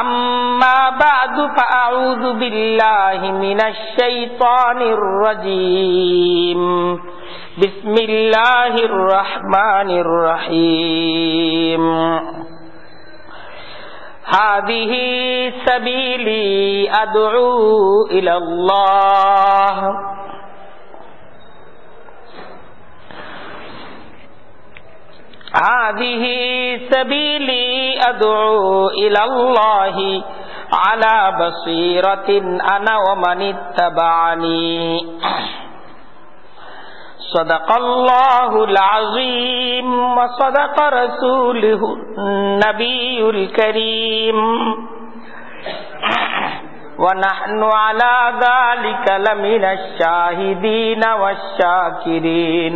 أما بعد فأعوذ بالله من الشيطان الرجيم بسم الله الرحمن الرحيم هذه سبيلي أدعو إلى الله هذه سبيلي أدعو إلى الله على بصيرة أنا ومن اتبعني. صدق الله العظيم وصدق رسوله النبي الكريم. ونحن على ذلك لمن الشاهدين والشاكرين.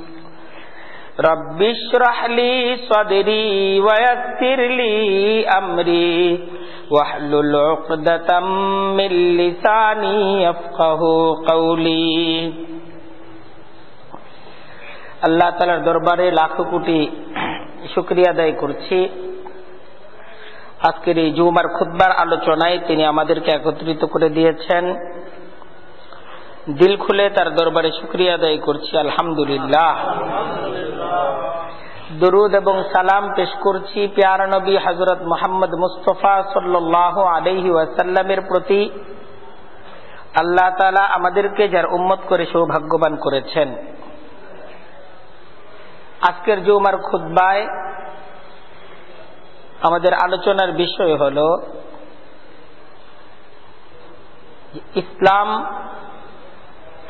رب اشرح لي صدري ويسر لي أمري واحلل عقدة من لساني يفقه قولي আল্লাহ তালার দরবারে লাখো কোটি শুক্রিয়া আদায় করছি আজকের এই জুমার খুদ্বার আলোচনায় তিনি আমাদেরকে একত্রিত করে দিয়েছেন দিল খুলে তার দরবারে শুক্রিয়া আদায় করছি, আলহামদুলিল্লাহ। দরুদ এবং সালাম পেশ করছি পেয়ার নবী হজরত মোহাম্মদ মুস্তফা সাল্লাহ আলহি ওয়াসাল্লামের প্রতি। আল্লাহ তালা আমাদেরকে যার উম্মত করে সৌভাগ্যবান করেছেন। আজকের জুমার খুদ্বায় আমাদের আলোচনার বিষয় হল, ইসলাম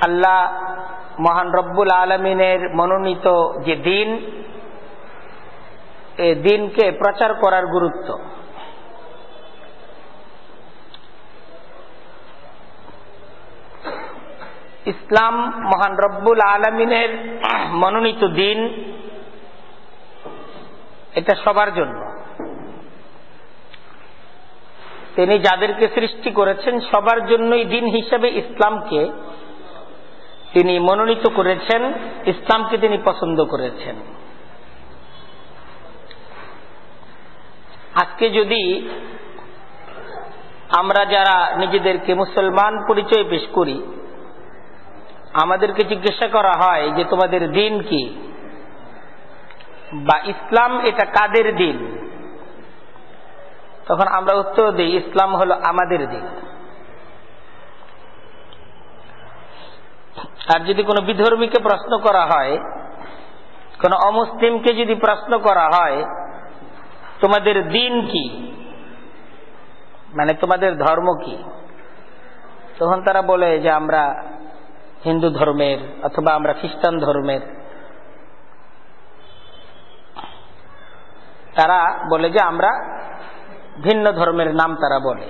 আল্লাহ মহান রব্বুল আলমিনের মনোনীত যে দিন, এ দিনকে প্রচার করার গুরুত্ব। ইসলাম মহান রব্বুল আলমিনের মনোনীত দিন, এটা সবার জন্য। তিনি যাদেরকে সৃষ্টি করেছেন, সবার জন্যই দিন হিসেবে ইসলামকে তিনি মনোনীত করেছেন, ইসলামকে তিনি পছন্দ করেছেন। আজকে যদি আমরা যারা নিজেদেরকে মুসলমান পরিচয় পেশ করি, আমাদেরকে জিজ্ঞাসা করা হয় যে তোমাদের দিন কি? বা ইসলাম এটা কাদের দিন? তখন আমরা উত্তর দিই, ইসলাম হলো আমাদের দিন। আর যদি কোনো বিধর্মীকে প্রশ্ন করা হয়, কোন অমুসলিমকে যদি প্রশ্ন করা হয়, তোমাদের দিন কি? মানে তোমাদের ধর্ম কি? তখন তারা বলে যে আমরা হিন্দু ধর্মের অথবা আমরা খ্রিস্টান ধর্মের। তারা বলে যে আমরা ভিন্ন ধর্মের নাম তারা বলে।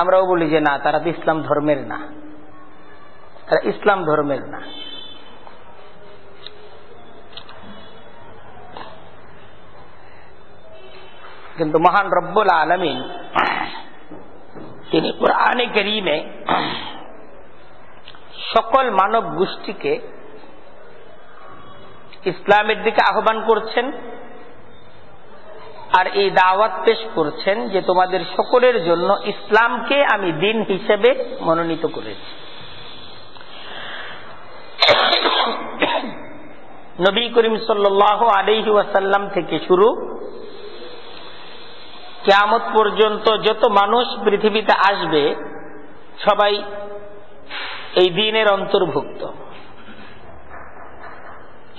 আমরাও বলি যে না, তারা তো ইসলাম ধর্মের না। তারা ইসলাম ধর্মের না। কিন্তু মহান রব্বুল আলমিন তিনি কোরআনে করিমে সকল মানব গোষ্ঠীকে ইসলামের দিকে আহ্বান করছেন আর এই দাওয়াত পেশ করছেন যে তোমাদের সকলের জন্য ইসলামকে আমি দিন হিসেবে মনোনীত করেছি। নবী করিম সাল্লাহ আলহি ওয়াসাল্লাম থেকে শুরু কেয়ামত পর্যন্ত যত মানুষ পৃথিবীতে আসবে, সবাই এই দিনের অন্তর্ভুক্ত।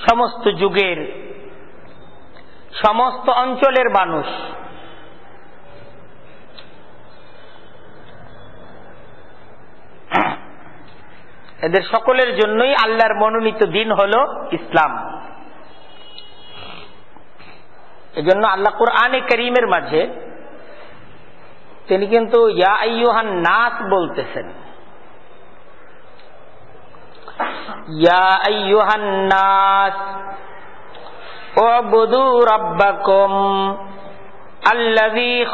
সমস্ত যুগের, সমস্ত অঞ্চলের মানুষ এদের সকলের জন্যই আল্লাহর মনোনীত দিন হল ইসলাম। এজন্য আল্লাহ কোরআনে করিমের মাঝে তিনি কিন্তু ইয়াহান নাস বলতেছেন। ইয়াহান নাস আল্লাহ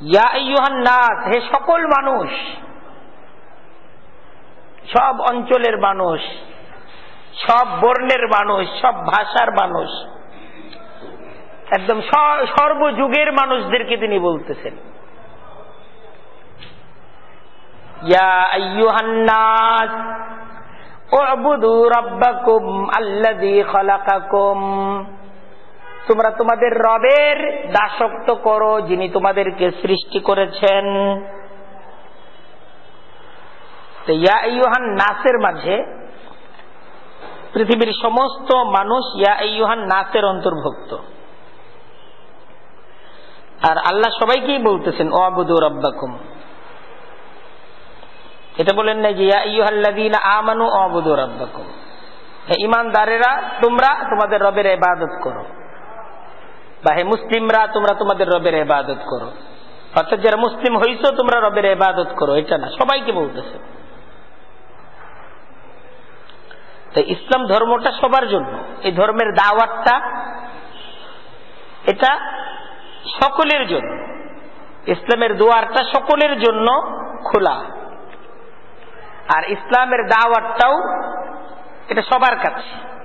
নাস হে সকল মানুষ, সব অঞ্চলের মানুষ, সব বর্ণের মানুষ, সব ভাষার মানুষ, একদম সর্বযুগের মানুষদেরকে তিনি বলতেছেন। ইয়া তোমরা তোমাদের রবের দাসত্ব করো, যিনি তোমাদেরকে সৃষ্টি করেছেন। ইয়া ইউহান নাসের মাঝে পৃথিবীর সমস্ত মানুষ ইয়া ইউহান নাসের অন্তর্ভুক্ত। আর আল্লাহ সবাইকেই বলতেছেন, ও আবুদু রব্বাকুম। এটা বলেন না যে, ইয়া ইউহাল্লাদিন আমানু ও আবুদু রব্বাকুম। ইমানদারেরা, তোমরা তোমাদের রবের ইবাদত করো। বা হে মুসলিমরা, তোমরা তোমাদের রবের এবাদত করো। অর্থাৎ যারা মুসলিম হইছো, তোমরা রবের এবাদত করো। এটা না, সবাইকে বলতেছে। তো ইসলাম ধর্মটা সবার জন্য। এই ধর্মের দাওয়াতটা, এটা সকলের জন্য। ইসলামের দুয়ারটা সকলের জন্য খোলা। আর ইসলামের দাওয়াতটাও এটা সবার কাছে।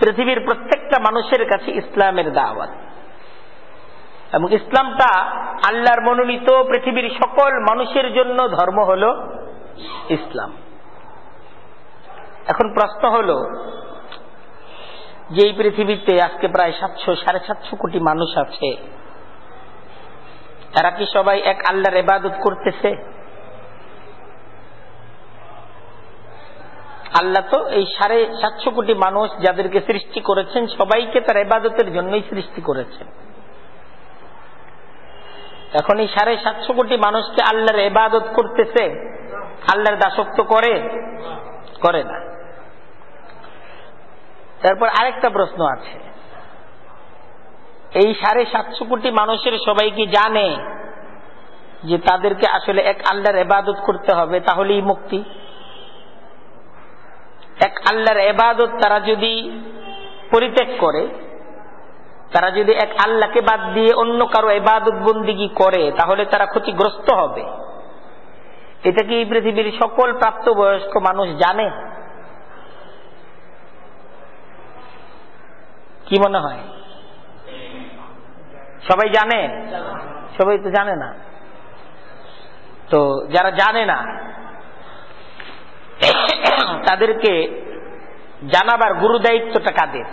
পৃথিবীর প্রত্যেকটা মানুষের কাছে ইসলামের দাওয়াত। এবং ইসলামটা আল্লাহর মনোনীত পৃথিবীর সকল মানুষের জন্য ধর্ম হল ইসলাম। এখন প্রশ্ন হল যে এই পৃথিবীতে আজকে প্রায় সাতশো, সাড়ে সাতশো কোটি মানুষ আছে, তারা কি সবাই এক আল্লাহর এবাদত করতেছে? আল্লাহ তো এই সাড়ে সাতশো কোটি মানুষ যাদেরকে সৃষ্টি করেছেন, সবাইকে তার এবাদতের জন্যই সৃষ্টি করেছেন। এখন এই সাড়ে সাতশো কোটি মানুষকে আল্লাহর এবাদত করতেছে, আল্লাহর দাসত্ব করে? করে না। তারপর আরেকটা প্রশ্ন আছে। এই সাড়ে সাতশো কোটি মানুষের সবাই কি জানে যে তাদেরকে আসলে এক আল্লাহর এবাদত করতে হবে, তাহলেই মুক্তি? এক আল্লাহর এবাদত তারা যদি পরিত্যাগ করে, তারা যদি এক আল্লাহকে বাদ দিয়ে অন্য কারও এবাদত বন্দিগি করে, তাহলে তারা ক্ষতিগ্রস্ত হবে। এটা কি পৃথিবীর সকল প্রাপ্তবয়স্ক মানুষ জানে? কি মনে হয়? সবাই জানে? সবাই তো জানে না। তো যারা জানে না তাদেরকে জানাবার গুরু দায়িত্বটা কাদের?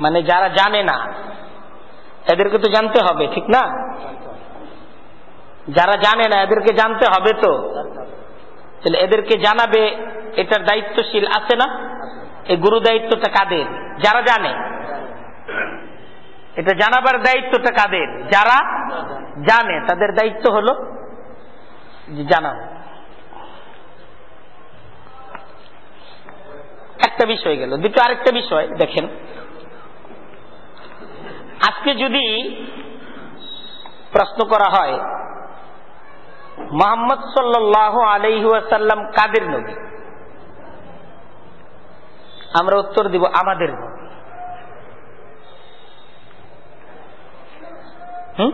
মানে যারা জানে না, এদেরকে তো জানতে হবে, ঠিক না? যারা জানে না, এদেরকে জানতে হবে তো। তাহলে এদেরকে জানাবে, এটার দায়িত্বশীল আছে না? এই গুরু দায়িত্বটা কাদের? যারা জানে। এটা জানাবার দায়িত্বটা কাদের? যারা জানে, তাদের দায়িত্ব হলো জানানো একটা বিষয় গেল, দুটো আরেকটা বিষয় দেখেন। আজকে যদি প্রশ্ন করা হয়, মোহাম্মদ সাল্লাহ আলহাসাল্লাম কাদের নবী? আমরা উত্তর দিব আমাদের নবী। হুম?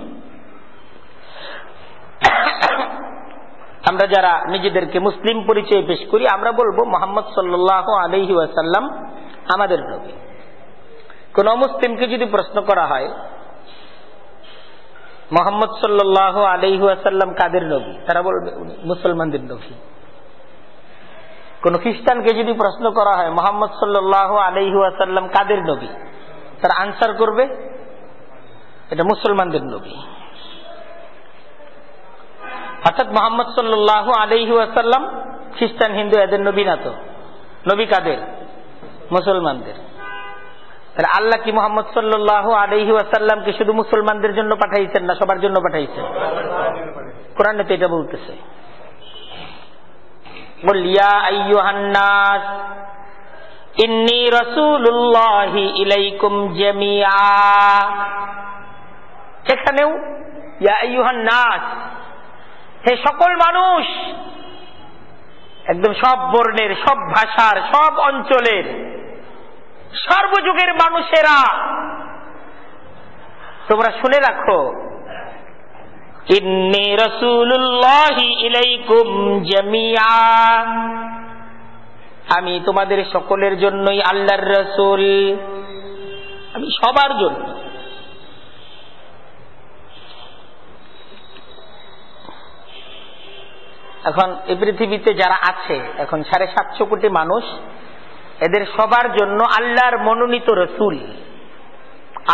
আমরা যারা নিজেদেরকে মুসলিম পরিচয় পেশ করি, আমরা বলব মোহাম্মদ সাল্লাহ আলহি ওয়াসাল্লাম আমাদের নবী কোন মুসলিমকে যদি প্রশ্ন করা হয়, মোহাম্মদ সাল্লাহ আলহি ওয়াসাল্লাম কাদের নবী তারা বলবে মুসলমানদের নবী কোন খ্রিস্টানকে যদি প্রশ্ন করা হয়, মোহাম্মদ সাল্লাহ আলহি আসাল্লাম কাদের নবী তার আনসার করবে, এটা মুসলমানদের নবী অর্থাৎ মোহাম্মদ সাল্লাহ আলহি আসাল্লাম খ্রিস্টান হিন্দু, এদের নবী না তো? নবী কাদের? মুসলমানদের। তাহলে আল্লাহ কি মোহাম্মদ সাল্লাহ আলহি আসাল্লামকে শুধু মুসলমানদের জন্য পাঠাইছেন না সবার জন্য পাঠাইছেন? কোরআন তো এটা বলতেছে। এখানেও হে সকল মানুষ, একদম সব বর্ণের, সব ভাষার, সব অঞ্চলের, সর্বযুগের মানুষেরা, তোমরা শুনে রাখো, ইন্নি রসুল্লাহি ইলাইকুম জামিয়া আমি তোমাদের সকলের জন্যই আল্লাহর রসুল, আমি সবার জন্য। এখন এই পৃথিবীতে যারা আছে, এখন সাড়ে সাতশো কোটি মানুষ, এদের সবার জন্য আল্লাহর মনোনীত রসুল,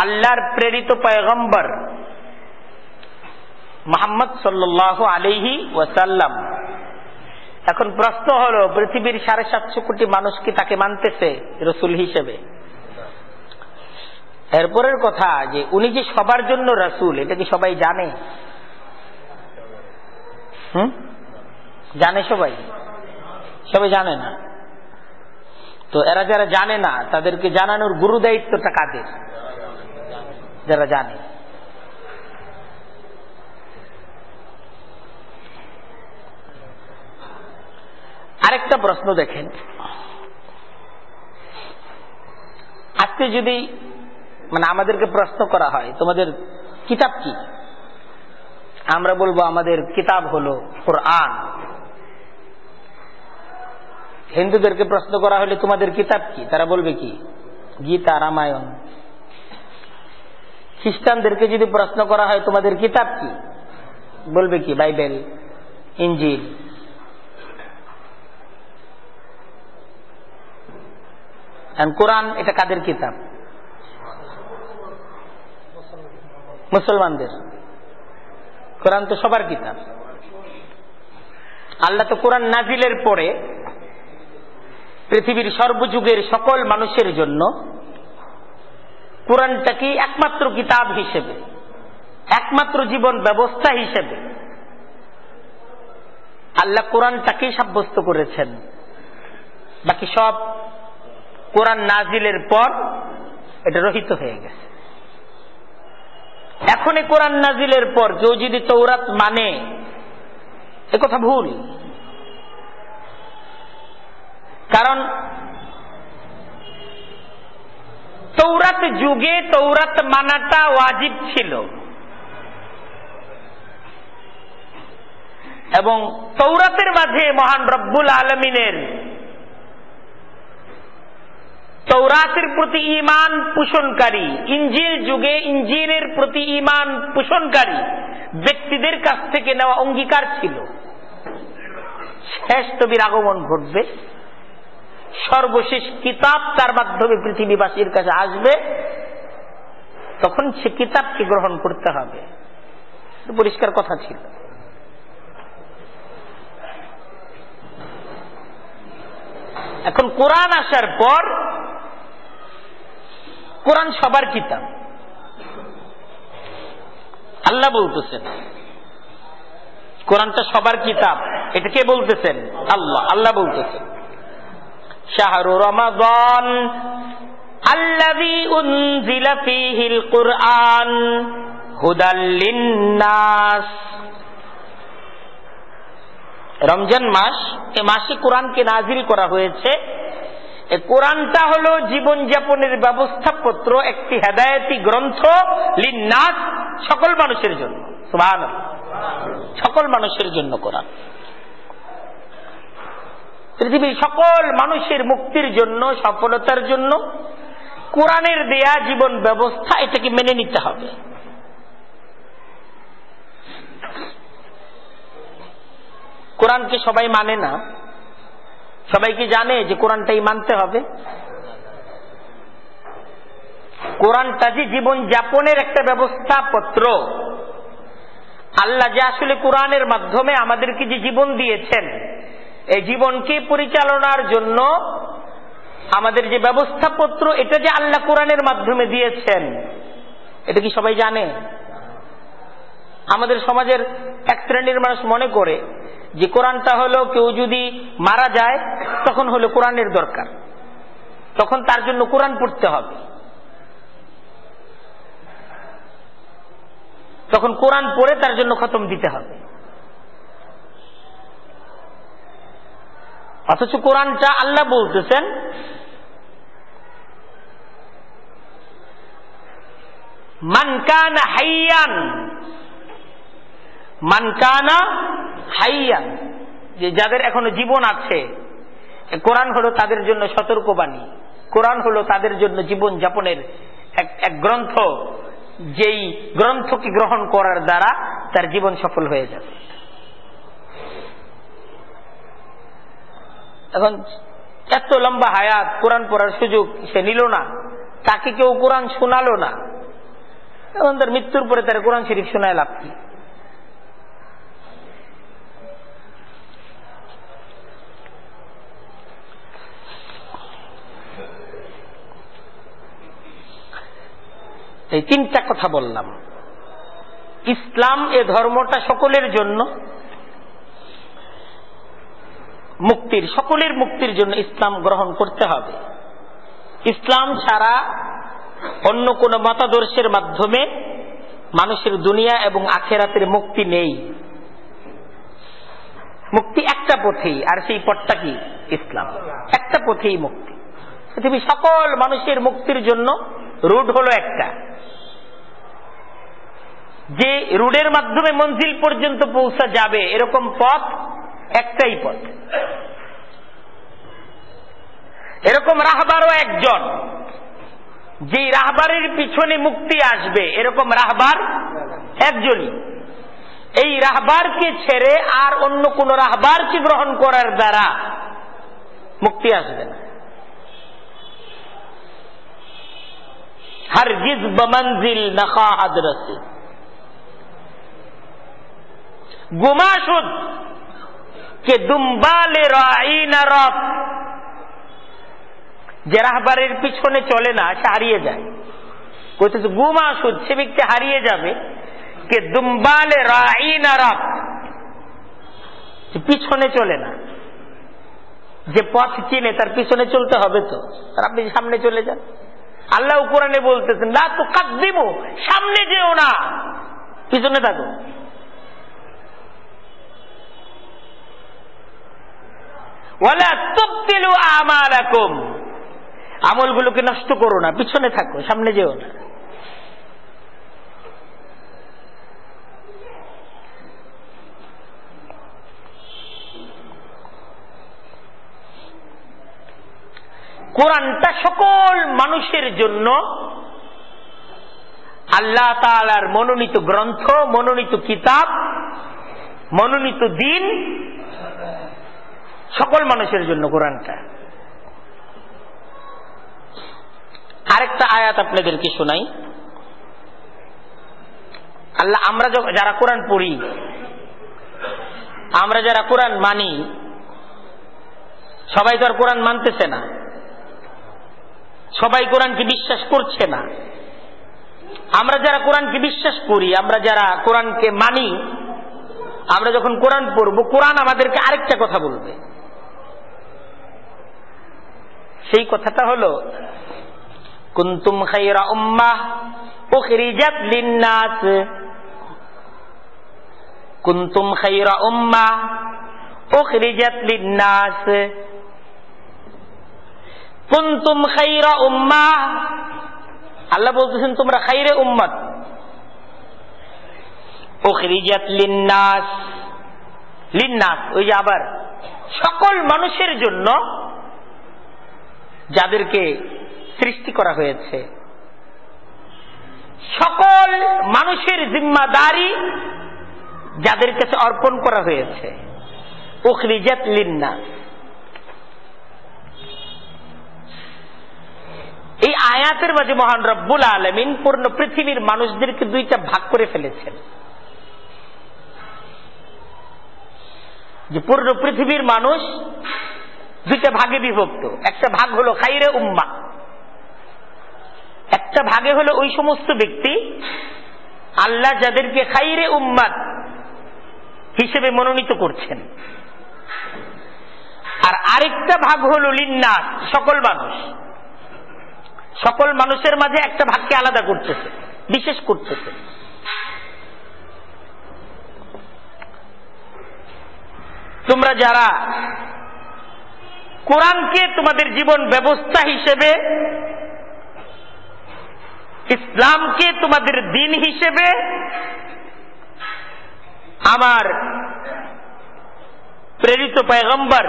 আল্লাহর প্রেরিত পয়গম্বর মোহাম্মদ সাল্লাহ আলিহি ওয়াসাল্লাম। এখন প্রশ্ন হল, পৃথিবীর সাড়ে সাতশো কোটি মানুষ কি তাকে মানতেছে রসুল হিসেবে? এরপরের কথা যে উনি যে সবার জন্য রসুল, এটা কি সবাই জানে? হুম? জানে সবাই? সবাই জানে না। তো এরা যারা জানে না, তাদেরকে জানানোর গুরু দায়িত্বটা কাদের? যারা জানে। আরেকটা প্রশ্ন দেখেন। আজকে যদি মানে আমাদেরকে প্রশ্ন করা হয়, তোমাদের কিতাব কি? আমরা বলব আমাদের কিতাব হলো কোরআন। হিন্দুদেরকে প্রশ্ন করা হলে তোমাদের কিতাব কি? তারা বলবে কি? গীতা, রামায়ণ। খ্রিস্টানদেরকে যদি প্রশ্ন করা হয়, তোমাদের কিতাব কি? বলবে কি? বাইবেল, ইঞ্জিল। কোরআন, এটা কাদের কিতাব? মুসলমানদের। কোরআন তো সবার কিতাব। আল্লাহ তো কোরআন নাজিলের পরে পৃথিবীর সর্বযুগের সকল মানুষের জন্য কোরআনটাকে একমাত্র কিতাব হিসেবে, একমাত্র জীবন ব্যবস্থা হিসেবে? আল্লাহ কোরআনটাকেই সাব্যস্ত করেছেন? বাকি সব কোরআন নাজিলের পর এটা রহিত হয়ে গেছে। এখন কোরআন নাজিলের পর কেউ যদি তৌরাত মানে এ কথা ভুল। কারণ তৌরাত যুগে তৌরাত মানাটা ওয়াজিব ছিল। এবং তৌরাতের মাঝে মহান রব্বুল আলমিনের তৌরাতের প্রতি ইমান পোষণকারী, ইঞ্জিল যুগে ইঞ্জিলের প্রতি ইমান পোষণকারী ব্যক্তিদের কাছ থেকে নেওয়া অঙ্গীকার ছিল। শেষ নবীর আগমন ঘটবে। সর্বশেষ কিতাব তার মাধ্যমে পৃথিবীবাসীর কাছে আসবে, তখন সে কিতাবকে গ্রহণ করতে হবে। পরিষ্কার কথা ছিল। এখন কোরআন আসার পর কোরআন সবার কিতাব। আল্লাহ বলতেছেন, কোরআনটা সবার কিতাব। এটা কে বলতেছেন? আল্লাহ। আল্লাহ বলতেছেন। শাহরু রমজান মাস, এ মাসে কোরআনকে নাজিল করা হয়েছে। কোরআনটা হলো জীবনযাপনের ব্যবস্থাপত্র, একটি হেদায়তি গ্রন্থ, লিন্নাস, সকল মানুষের জন্য। সকল মানুষের জন্য কোরআন। পৃথিবীর সকল মানুষের মুক্তির জন্য, সফলতার জন্য কোরআনের দেয়া জীবন ব্যবস্থা এটাকে মেনে নিতে হবে। কোরআনকে সবাই মানে না। সবাই কি জানে যে কোরআনটাই মানতে হবে? কোরআনটা যে জীবন যাপনের একটা ব্যবস্থাপত্র। আল্লাহ যে আসলে কোরআনের মাধ্যমে আমাদেরকে যে জীবন দিয়েছেন এই জীবনকে পরিচালনার জন্য আমাদের যে ব্যবস্থাপত্র, এটা যে আল্লাহ কোরআনের মাধ্যমে দিয়েছেন, এটা কি সবাই জানে? আমাদের সমাজের এক শ্রেণির মানুষ মনে করে যে কোরআনটা হলো কেউ যদি মারা যায়, তখন হলো কোরআনের দরকার। তখন তার জন্য কোরআন পড়তে হবে। তখন কোরআন পড়ে তার জন্য খতম দিতে হবে। অথচ কোরআনটা আল্লাহ বলতেছেন মানকানা হাইয়ান মানকানা হাইয়ান যে যাদের এখনও জীবন আছে কোরআন হলো তাদের জন্য সতর্কবাণী। কোরআন হলো তাদের জন্য জীবন যাপনের এক গ্রন্থ, যেই গ্রন্থকে গ্রহণ করার দ্বারা তার জীবন সফল হয়ে যাবে। এখন এত লম্বা হায়াত কোরআন পড়ার সুযোগ সে নিল না, তাকে কেউ কোরআন শোনালো না। এখন তার মৃত্যুর পরে তার কোরআন শরীফ শোনায় লাভ কি? এই তিনটা কথা বললাম। ইসলাম এ ধর্মটা সকলের জন্য মুক্তির, সকলের মুক্তির জন্য ইসলাম গ্রহণ করতে হবে। ইসলাম ছাড়া অন্য কোন মতাদর্শের মাধ্যমে মানুষের দুনিয়া এবং আখেরাতের মুক্তি নেই। মুক্তি একটা পথেই, আর সেই পথটা কি? ইসলাম। একটা পথেই মুক্তি। পৃথিবী সকল মানুষের মুক্তির জন্য রুট হলো একটা। যে রুডের মাধ্যমে মঞ্জিল পর্যন্ত পৌঁছা যাবে, এরকম পথ একটাই পথ। এরকম রাহবারও একজন। যে রাহবারের পিছনে মুক্তি আসবে, এরকম রাহবার একজনই। এই রাহবারকে ছেড়ে আর অন্য কোন রাহবারকে গ্রহণ করার দ্বারা মুক্তি আসবে না। হরগিজ বমঞ্জিল নখাহাদ রসি গুমাশুদ কে দুম্বালে রাইনা রব, যে রাহবারের পিছনে চলে না, সে হারিয়ে যায়। কইতেছে গুমাশুদ সে ব্যক্তি হারিয়ে যাবে। কে দুম্বালে রাইনা রব পিছনে চলে না। যে পথ চিনে, তার পিছনে চলতে হবে তো। আর আপনি সামনে চলে যান। আল্লাহ কোরআনে বলতেছেন না তো কাদ দিব সামনে যেও না। পিছনে থাকো। আমলগুলোকে নষ্ট করো না, পিছনে থাকো, সামনে যেও না। কোরআনটা সকল মানুষের জন্য আল্লাহ তালার মনোনীত গ্রন্থ, মনোনীত কিতাব, মনোনীত দিন সকল মানুষের জন্য কোরআনটা। আরেকটা আয়াত আপনাদেরকে শোনাই। আল্লাহ, আমরা যারা কোরআন পড়ি, আমরা যারা কোরআন মানি, সবাই তো আর কোরআন মানতেছে না। সবাই কোরআনকে বিশ্বাস করছে না। আমরা যারা কোরআনকে বিশ্বাস করি, আমরা যারা কোরআনকে মানি, আমরা যখন কোরআন পড়ব, কোরআন আমাদেরকে আরেকটা কথা বলবে। সেই কথাটা হলো, কুন্তুম খাইরা উম্মাহ উখরিজাত লিন্নাস। কুন্তুম খাইরা উম্মাহ উখরিজাত লিন্নাস। কুন্তুম খাইরা উম্মাহ আল্লাহ বলতেছেন, তোমরা খাইরে উম্মত। উখরিজাত লিন্নাস। লিন্নাস, ওই যে আবার। সকল মানুষের জন্য যাদেরকে সৃষ্টি করা হয়েছে। সকল মানুষের জিম্মাদারি যাদের কাছে অর্পণ করা হয়েছে। উখরিজাত লিন্নাস। এই আয়াতের মাঝে মহান রব্বুল আলমিন পূর্ণ পৃথিবীর মানুষদেরকে দুইটা ভাগ করে ফেলেছেন। যে পূর্ণ পৃথিবীর মানুষ দুইটা ভাগে বিভক্ত। একটা ভাগ হলো খাইরে উম্মা। একটা ভাগে হলো ওই সমস্ত ব্যক্তি আল্লাহ যাদেরকে খাইরে উম্মাদ হিসেবে মনোনীত করছেন। আর আরেকটা ভাগ হল লিন্নাস, সকল মানুষ। সকল মানুষের মাঝে একটা ভাগকে আলাদা করতেছে, বিশেষ করতেছে। তোমরা যারা কোরআনকে তোমাদের জীবন ব্যবস্থা হিসেবে, ইসলামকে তোমাদের দিন হিসেবে, আমার প্রেরিত পয়গম্বর,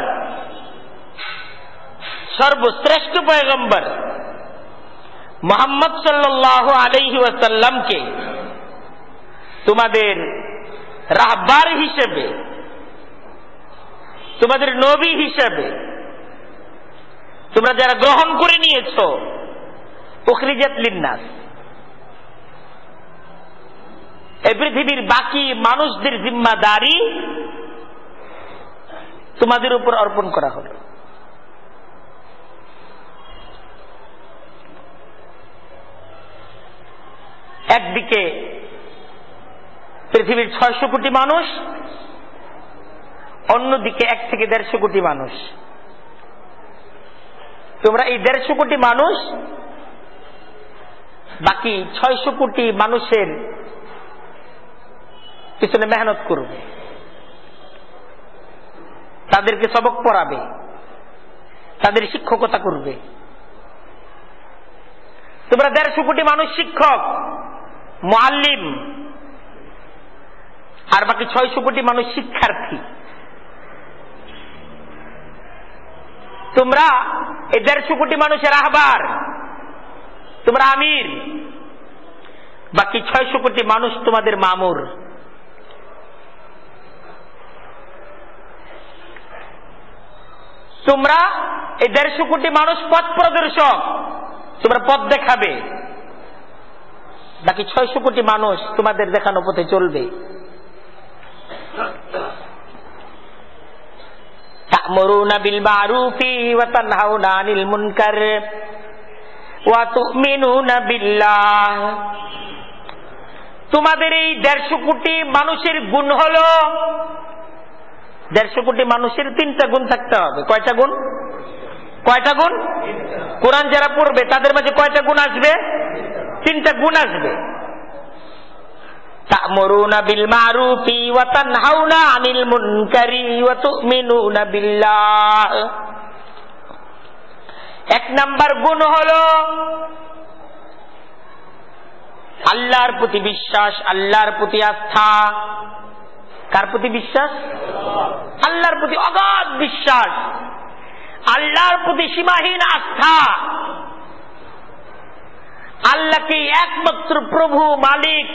সর্বশ্রেষ্ঠ পয়গম্বর মোহাম্মদ সাল্লাহ আলহি ওয়াসাল্লামকে তোমাদের রাহবার হিসেবে, তোমাদের নবী হিসেবে তোমরা যারা গ্রহণ করে নিয়েছ, উখরিজাত লিন্নাস। এই পৃথিবীর বাকি মানুষদের জিম্মাদারি তোমাদের উপর অর্পণ করা হল। একদিকে পৃথিবীর ছয়শো কোটি মানুষ, অন্যদিকে এক থেকে দেড়শো কোটি মানুষ। তোমরা এই দেড়শো কোটি মানুষ, বাকি ছয়শো কোটি মানুষের পিছনে মেহনত করবে। তাদেরকে সবক পড়াবে। তাদের শিক্ষকতা করবে। তোমরা দেড়শো কোটি মানুষ শিক্ষক, মোয়াল্লিম, আর বাকি ছয়শো কোটি মানুষ শিক্ষার্থী। তোমরা এই দেড়শো কোটি মানুষের আহবার। তোমরা আমির। বাকি ছয়শো কোটি মানুষ তোমাদের মামুর। তোমরা এই দেড়শো কোটি মানুষ পথ প্রদর্শক। তোমরা পথ দেখাবে। বাকি ছয়শো কোটি মানুষ তোমাদের দেখানো পথে চলবে। তা'মুরুনা বিল মা'রুফি ওয়া তানহাউনা আনিল মুনকার তোমাদের এই দেড়শো কোটি মানুষের গুণ হল, দেড়শো কোটি মানুষের তিনটা গুণ থাকতে হবে। কয়টা গুণ? কয়টা গুণ? কোরআন যারা পড়বে, তাদের মাঝে কয়টা গুণ আসবে? তিনটা গুণ আসবে। تأمرون بالمعروف وتنهون عن المنكر وتؤمنون بالله এক নাম্বার গুণ হল আল্লাহর প্রতি বিশ্বাস আল্লাহর প্রতি আস্থা কার প্রতি বিশ্বাস আল্লাহর প্রতি অগাধ বিশ্বাস আল্লাহর প্রতি সীমাহীন আস্থা আল্লাহকে একমাত্র প্রভু মালিক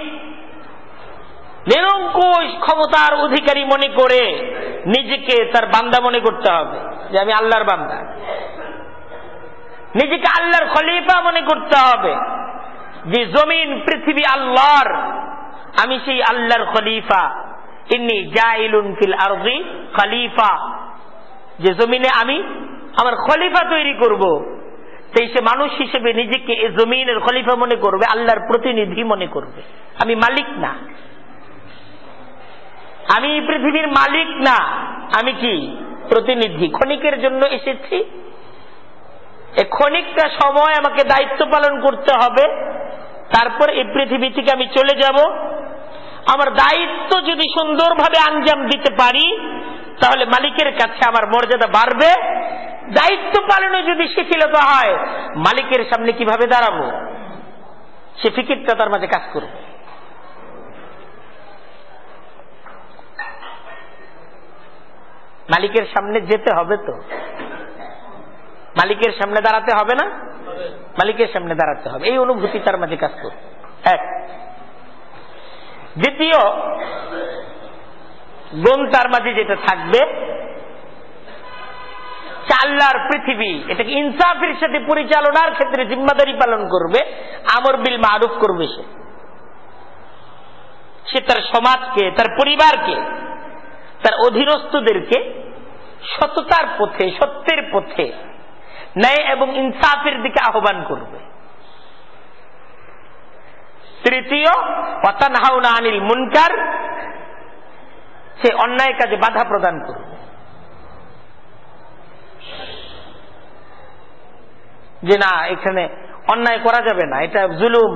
নিরঙ্কুশ ক্ষমতার অধিকারী মনে করে নিজেকে তার বান্দা মনে করতে হবে যে আমি আল্লাহর বান্দা। নিজেকে আল্লাহর খলিফা মনে করতে হবে যে জমিন, পৃথিবী আল্লাহর, আমি সেই আল্লাহর খলিফা। ইন্নি জাইলুন ফিল আরজি খলিফা। যে জমিনে আমি আমার খলিফা তৈরি করব সেই সে মানুষ হিসেবে নিজেকে এই জমিনের খলিফা মনে করবে, আল্লাহর প্রতিনিধি মনে করবে। আমি মালিক না। আমি পৃথিবীর মালিক না। আমি কি? প্রতিনিধি। ক্ষণিকের জন্য এসেছি। ক্ষণিকটা সময় আমাকে দায়িত্ব পালন করতে হবে। তারপর এই পৃথিবী থেকে আমি চলে যাব। আমার দায়িত্ব যদি সুন্দরভাবে আঞ্জাম দিতে পারি, তাহলে মালিকের কাছে আমার মর্যাদা বাড়বে। দায়িত্ব পালনে যদি শিথিলতা হয়, মালিকের সামনে কীভাবে দাঁড়াবো? সে ফিকিরটা তার মাঝে কাজ করবে। মালিকের সামনে যেতে হবে তো। মালিকের সামনে দাঁড়াতে হবে না? মালিকের সামনে দাঁড়াতে হবে। এই অনুভূতি তার মাঝে কাজ করবে এক। দ্বিতীয়, গুণ তার মাঝে যেটা থাকবে চাল আল্লাহর পৃথিবী, এটাকে ইনসাফের সাথে পরিচালনার ক্ষেত্রে জিম্মাদারি পালন করবে, আমর বিল মারুফ করবে সে তার সমাজকে, তার পরিবারকে তার অধীনস্থদেরকে সততার পথে, সত্যের পথে, ন্যায় এবং ইনসাফের দিকে আহ্বান করবে। তৃতীয় অতানহাউনা আনিল মুনকার, সে অন্যায় কাজে বাধা প্রদান করবে। যে না, এখানে অন্যায় করা যাবে না, এটা জুলুম,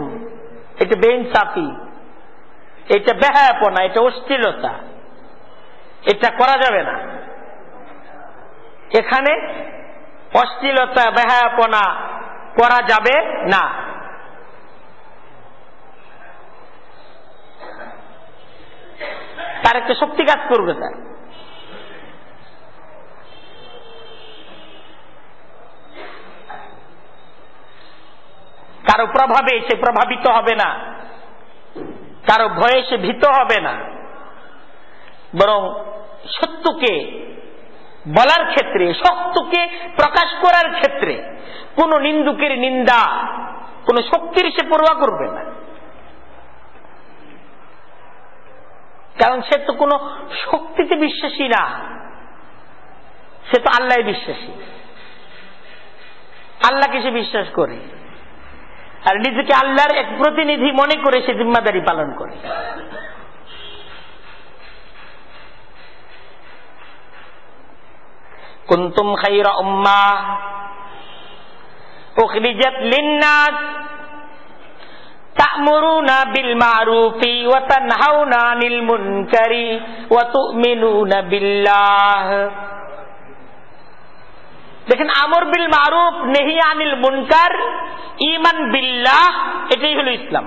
এটা বেইনসাফি, এটা বেহায়াপনা, এটা অশ্লীলতা। এটা করা যাবে না। এখানে অশ্লীলতা, বেহায়াপনা করা যাবে না। তার একটা শক্তি কাজ করবে তার। কারও প্রভাবে সে প্রভাবিত হবে না। কারও ভয়ে সে ভীত হবে না। বরং সত্যকে বলার ক্ষেত্রে সত্যকে প্রকাশ করার ক্ষেত্রে কোন নিন্দুকের নিন্দা, কোন শক্তির সে পড়ুয়া করবে না। কারণ সে তো কোনো শক্তিতে বিশ্বাসী না। সে তো আল্লাহ বিশ্বাসী। আল্লাহকে সে বিশ্বাস করে। আর নিজেকে আল্লাহর এক প্রতিনিধি মনে করে সে জিম্মাদারি পালন করে। কুন্তুম খাইরা উম্মা উখরিজাত লিন্নাস تأمرون بالمعروف وتنهون عن المنكر وتؤمنون بالله দেখেন আমর বিল মারুফ নেহি আনিল মুনকার ইমান বিল্লাহ এটাই হলো ইসলাম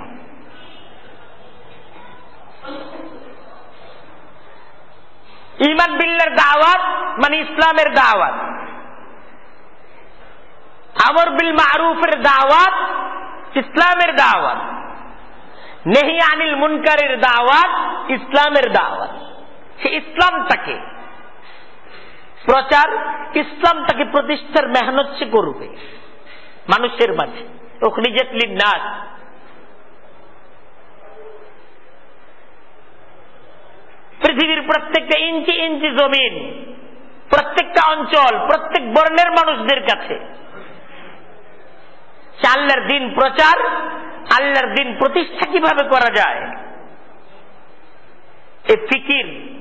ইমান বিল্লার দাওয়াত মানে ইসলামের দাওয়াত। আমর বিল মারুফের দাওয়াত, ইসলামের দাওয়াত। নেহি আনিল মুনকারের দাওয়াত, ইসলামের দাওয়াত। সে ইসলামটাকে প্রচার, ইসলামটাকে প্রতিষ্ঠার মেহনত সে করবে মানুষের মাঝে। ওখলিজেত নাচ পৃথিবীর প্রত্যেকটা ইঞ্চি ইঞ্চি জমিন, প্রত্যেকটা অঞ্চল, প্রত্যেক বর্ণের মানুষদের কাছে। আল্লাহর দিন প্রচার, আল্লাহর দিন প্রতিষ্ঠা কীভাবে করা যায়? এ ফিকির।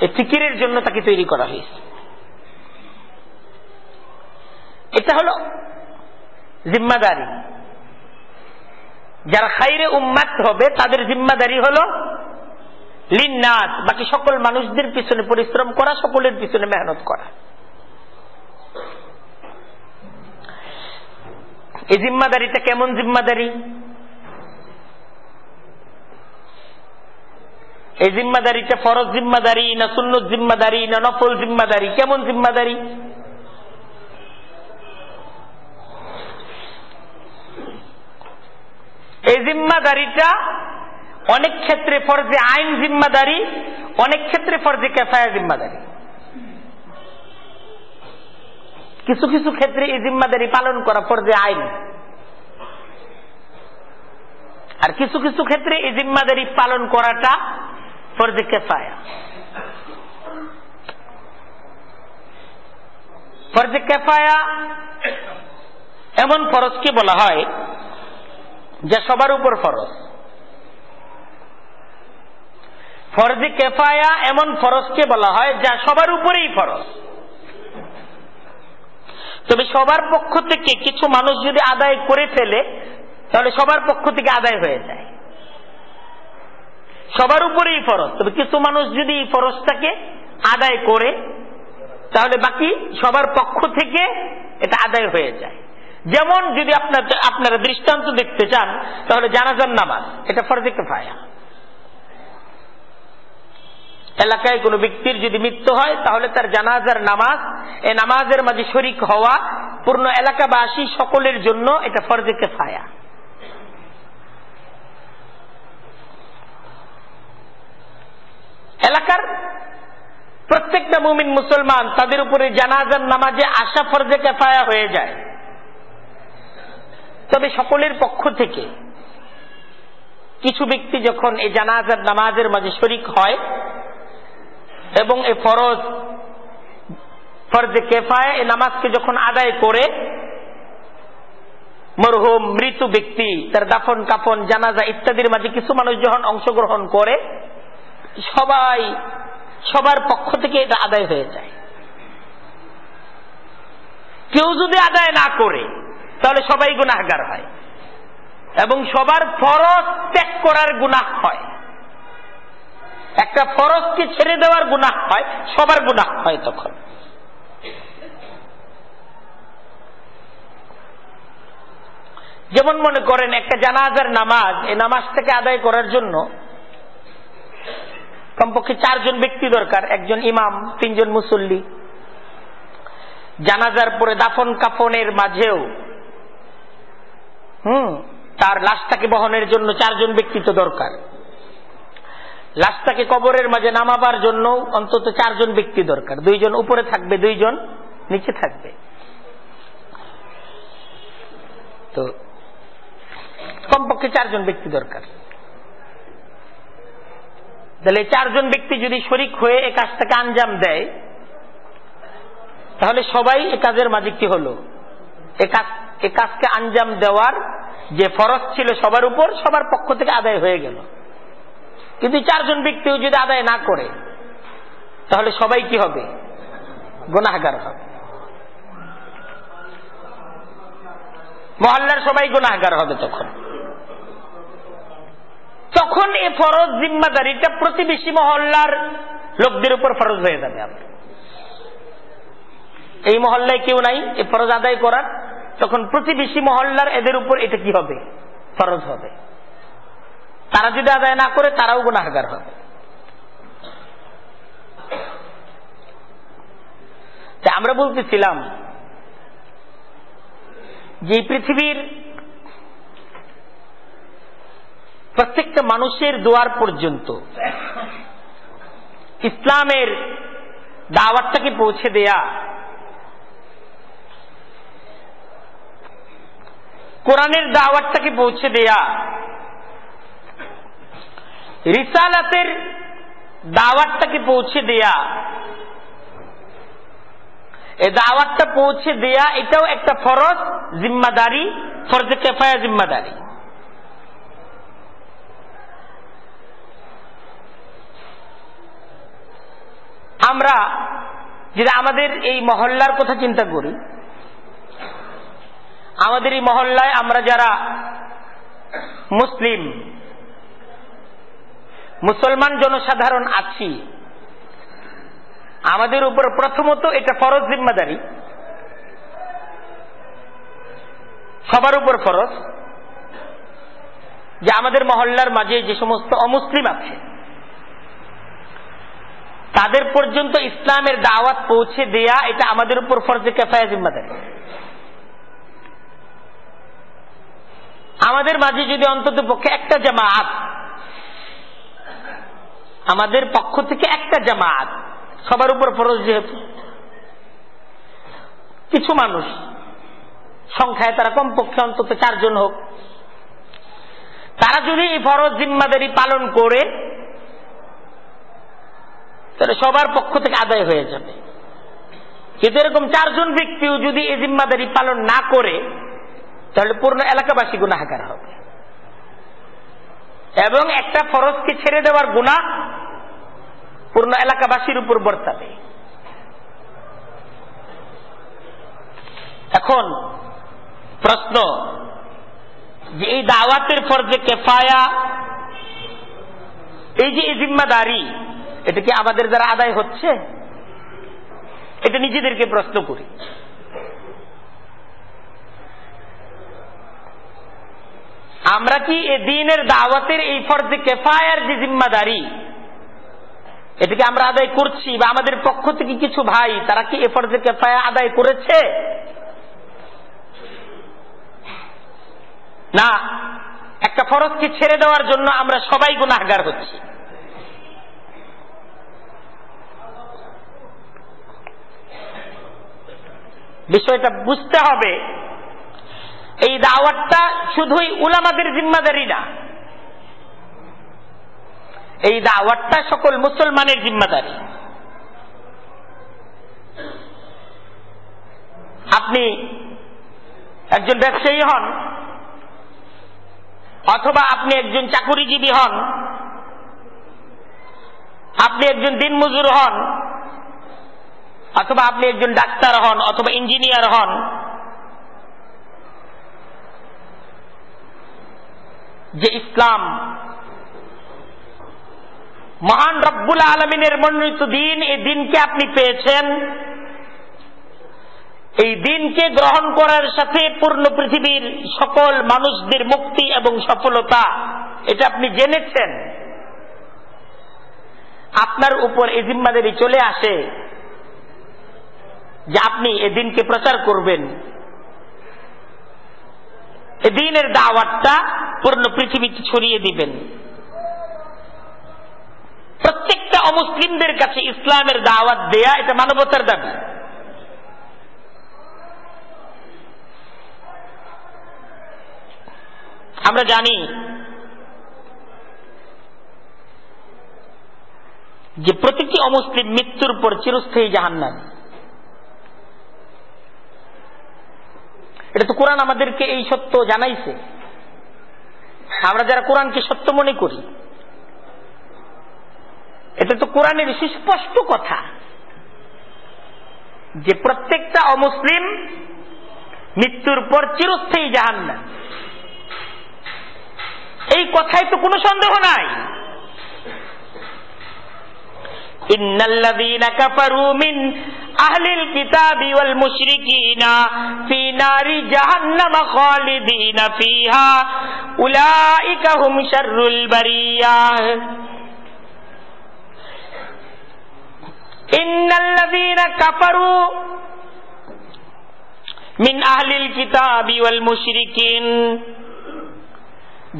এই ফিকিরের জন্য তাকে তৈরি করা হয়েছে। এটা হল জিম্মাদারি। যারা খাইরে উম্মাত হবে, তাদের জিম্মাদারি হল লিন্নাত বাকি সকল মানুষদের পিছনে পরিশ্রম করা, সকলের পিছনে মেহনত করা। এই জিম্মাদারিটা কেমন জিম্মাদারি? এই জিম্মাদারিটা ফরজ জিম্মাদারি, না সুন্নত জিম্মাদারি, না নফল জিম্মাদারি, কেমন জিম্মাদারি? এই জিম্মাদারিটা অনেক ক্ষেত্রে ফরজে আইন জিম্মাদারি, অনেক ক্ষেত্রে ফরজে কেফায়া জিম্মাদারি। কিছু কিছু ক্ষেত্রে এই জিম্মাদারি পালন করা ফরজে আইন। আর কিছু কিছু ক্ষেত্রে এই জিম্মাদারি পালন করাটা ফরজে কেফায়া। ফরজে কেফায়া এমন ফরজকে বলা হয় যা সবার উপর ফরজ। ফরজে কেফায়া এমন ফরজকে বলা হয় যা সবার উপরেই ফরজ। তবে সবার পক্ষ থেকে কিছু মানুষ যদি আদায় করে ফেলে, তাহলে সবার পক্ষ থেকে আদায় হয়ে যায়। সবার উপরেই ফরজ। তবে কিছু মানুষ যদি এই ফরজটাকে আদায় করে, তাহলে বাকি সবার পক্ষ থেকে এটা আদায় হয়ে যায়। যেমন যদি আপনার আপনারা দৃষ্টান্ত দেখতে চান, তাহলে জানাজার নামাজ, এটা ফরজে কেফায়া। এলাকায় কোনো ব্যক্তির যদি মৃত্যু হয়, তাহলে তার জানাজার নামাজ এই নামাজের মাঝে শরিক হওয়া, পূর্ণ এলাকাবাসী সকলের জন্য এটা ফরজে কেফায়া। এলাকার প্রত্যেকটা মুমিন মুসলমান, তাদের উপরে জানাজার নামাজে আশা ফরজে কেফায়া হয়ে যায়। তবে সকলের পক্ষ থেকে কিছু ব্যক্তি যখন এই জানাজার নামাজের মাঝে শরিক হয় এবং এই ফরজ, ফরজে কেফায় এই নামাজকে যখন আদায় করে, মরহুম মৃত ব্যক্তি, তার দাফন, কাফন, জানাজা ইত্যাদির মাঝে কিছু মানুষ যখন অংশগ্রহণ করে, সবাই, সবার পক্ষ থেকে এটা আদায় হয়ে যায়। কেউ যদি আদায় না করে তাহলে সবাই গুনাহগার হয়। এবং সবার ফরজ ত্যাগ করার গুনাহ হয়। একটা ফরজকে ছেড়ে দেওয়ার গুনাহ হয়, সবার গুনাহ হয় তখন। যেমন মনে করেন, একটা জানাজার নামাজ, এই নামাজটাকে আদায় করার জন্য কমপক্ষে চারজন ব্যক্তি দরকার, একজন ইমাম, তিনজন মুসল্লি। জানাজার পরে দাফন কাফনের মাঝেও হুম। তার লাশটাকে বহনের জন্য চারজন ব্যক্তি তো দরকার। লাশটাকে কবরের মাঝে নামাবার জন্য অন্তত চারজন ব্যক্তি দরকার। দুইজন উপরে থাকবে, দুইজন নিচে থাকবে। তো কমপক্ষে চারজন ব্যক্তি দরকার। তাহলে চারজন ব্যক্তি যদি শরিক হয়ে এ কাজটাকে আঞ্জাম দেয়, তাহলে সবাই এ কাজের মাঝে কি হলো এ কাজকে আঞ্জাম দেওয়ার যে ফরজ ছিল সবার উপর, সবার পক্ষ থেকে আদায় হয়ে গেল। কিন্তু চারজন ব্যক্তিও যদি আদায় না করে, তাহলে সবাই কি হবে? গুনাহগার হবে। মহল্লার সবাই গুনাহগার হবে তখন। তখন এ ফরজ জিম্মাদারিটা প্রতিবেশী মহল্লার লোকদের উপর ফরজ হয়ে যাবে। আপনার এই মহল্লায় কেউ নাই, এ ফরজ আদায় করার। তখন প্রতিবেশী মহল্লার এদের উপর এটা কি হবে? ফরজ হবে। তারা যদি আদায় না করে, তারাও গুণাহাগার হবে। আমরা বলতেছিলাম যে পৃথিবীর প্রত্যেকটা মানুষের দোয়ার পর্যন্ত ইসলামের দাওয়াতটাকে পৌঁছে দেয়া কোরআনের দাওয়াতটাকে পৌঁছে দেয়া। রিসালাতের দাওয়াতটাকে পৌঁছে দেয়া। এই দাওয়াতটা পৌঁছে দেয়া, এটাও একটা ফরজ, জিম্মাদারি, ফরজে কেফায়া জিম্মাদারি। আমরা যদি আমাদের এই মহল্লার কথা চিন্তা করি আমাদের এই মহল্লায় আমরা যারা মুসলিম, মুসলমান জনসাধারণ আছি, আমাদের উপর প্রথমত এটা ফরজ জিম্মাদারি। সবার উপর ফরজ যে আমাদের মহল্লার মাঝে যে সমস্ত অমুসলিম আছে, তাদের পর্যন্ত ইসলামের দাওয়াত পৌঁছে দেয়া এটা আমাদের উপর ফরজে কেফায়া জিম্মাদারি। আমাদের মাঝে যদি অন্তত পক্ষে একটা জামাত, আমাদের পক্ষ থেকে একটা জামাত, সবার উপর ফরজ যেহেতু, কিছু মানুষ সংখ্যায় তারা কমপক্ষে অন্তত চারজন হোক, তারা যদি এই ফরজ জিম্মাদারি পালন করে, তাহলে সবার পক্ষ থেকে আদায় হয়ে যাবে। কিন্তু এরকম চারজন ব্যক্তিও যদি এই জিম্মাদারি পালন না করে তাহলে পূর্ণ এলাকাবাসী গুণাহাকার হবে। এবং একটা ফরজকে ছেড়ে দেওয়ার গুণা পূর্ণ এলাকাবাসীর উপর বর্তাবে এখন প্রশ্ন যে এই দাওয়াতের ফরজে কেফায়া, এই যে জিম্মাদারি, এটা কি আমাদের দ্বারা আদায় হচ্ছে? এটা নিজেদেরকে প্রশ্ন করি। আমরা কি এ দিনের দাওয়াতের এই ফর্জি কেফায়ার যে জিম্মাদারি? এটাকে আমরা আদায় করছি বা আমাদের পক্ষ থেকে কিছু ভাই, তারা কি এ ফর্জি কেফায়া আদায় করেছে? না, একটা ফরজকে ছেড়ে দেওয়ার জন্য আমরা সবাই গুণাহগার হচ্ছি। বিষয়টা বুঝতে হবে। দাওয়াতটা শুধুই উলামাদের জিম্মাদারি না এই দাওয়াতটা সকল মুসলমানের জিম্মাদারি। আপনি একজন ব্যবসায়ী হন, অথবা আপনি একজন চাকুরিজীবী হন, আপনি একজন দিনমজুর হন, অথবা আপনি একজন ডাক্তার হন, অথবা ইঞ্জিনিয়ার হন যে ইসলাম মহান রব্বুল আলমিনের মনোনীত দিন, এই দিনকে আপনি পেয়েছেন। এই দিনকে গ্রহণ করার সাথে পূর্ণ পৃথিবীর সকল মানুষদের মুক্তি এবং সফলতা, এটা আপনি জেনেছেন। আপনার উপর এই জিম্মাদারি চলে আসে যে আপনি এ দিনকে প্রচার করবেন। দিনের দাওয়াতটা পূর্ণ পৃথিবীতে ছড়িয়ে দিবেন। প্রত্যেকটা অমুসলিমদের কাছে ইসলামের দাওয়াত দেয়া, এটা মানবতার দাবি। আমরা জানি যে প্রতিটি অমুসলিম মৃত্যুর পর চিরস্থায়ী জাহান্নাম। এটা তো কোরআন আমাদেরকে এই সত্য জানাইছে। আমরা যারা কোরআনকে সত্য মনে করি, এটা তো কোরআনের সুস্পষ্ট কথা যে প্রত্যেকটা অমুসলিম মৃত্যুর পর চিরস্থায়ী জাহান না এই কথাই তো কোনো সন্দেহ নাই। ইন্নাল্লাযীনা কাফারু মিন আহলিল কিতাবি ওয়াল মুশরিকিনা ফি নারি জাহান্নাম খালিদিনা ফিহা। উলাইকা হুম শাররুল বারিয়াহ ইন্নাল্লাযীনা কাফারু মিন আহলিল কিতাবি ওয়াল মুশরিকিন।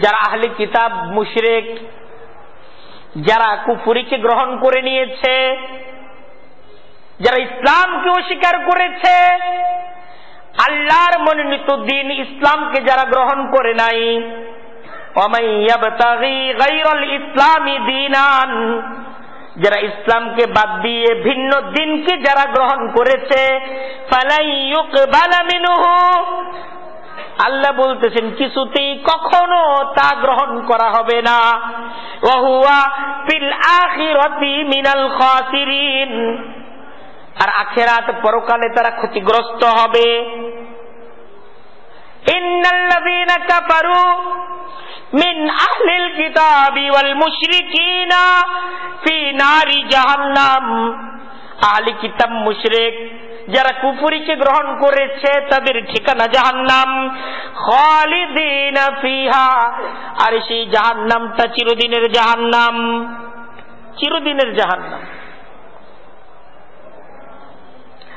যারা আহলি কিতাব মুশরিক, যারা কুফুরিকে গ্রহণ করে নিয়েছে যারা ইসলামকে অস্বীকার করেছে, আল্লাহর মনোনীত দিন ইসলামকে যারা গ্রহণ করে নাই। যারা ইসলামকে বাদ দিয়ে ভিন্ন দিনকে যারা গ্রহণ করেছে আল্লাহ বলতেছেন, কিছুতেই কখনো তা গ্রহণ করা হবে না। মিনাল খাসিরিন। আর আখেরাত পরকালে তারা ক্ষতিগ্রস্ত হবে। ইন্নাল্লাযীনা যারা কুপুরিকে গ্রহণ করেছে, তাদের ঠিকানা জাহান্নাম। খালিদিনা ফিহা, আর সেই জাহান্নামটা চিরদিনের জাহান্নাম। চিরদিনের জাহান্নাম।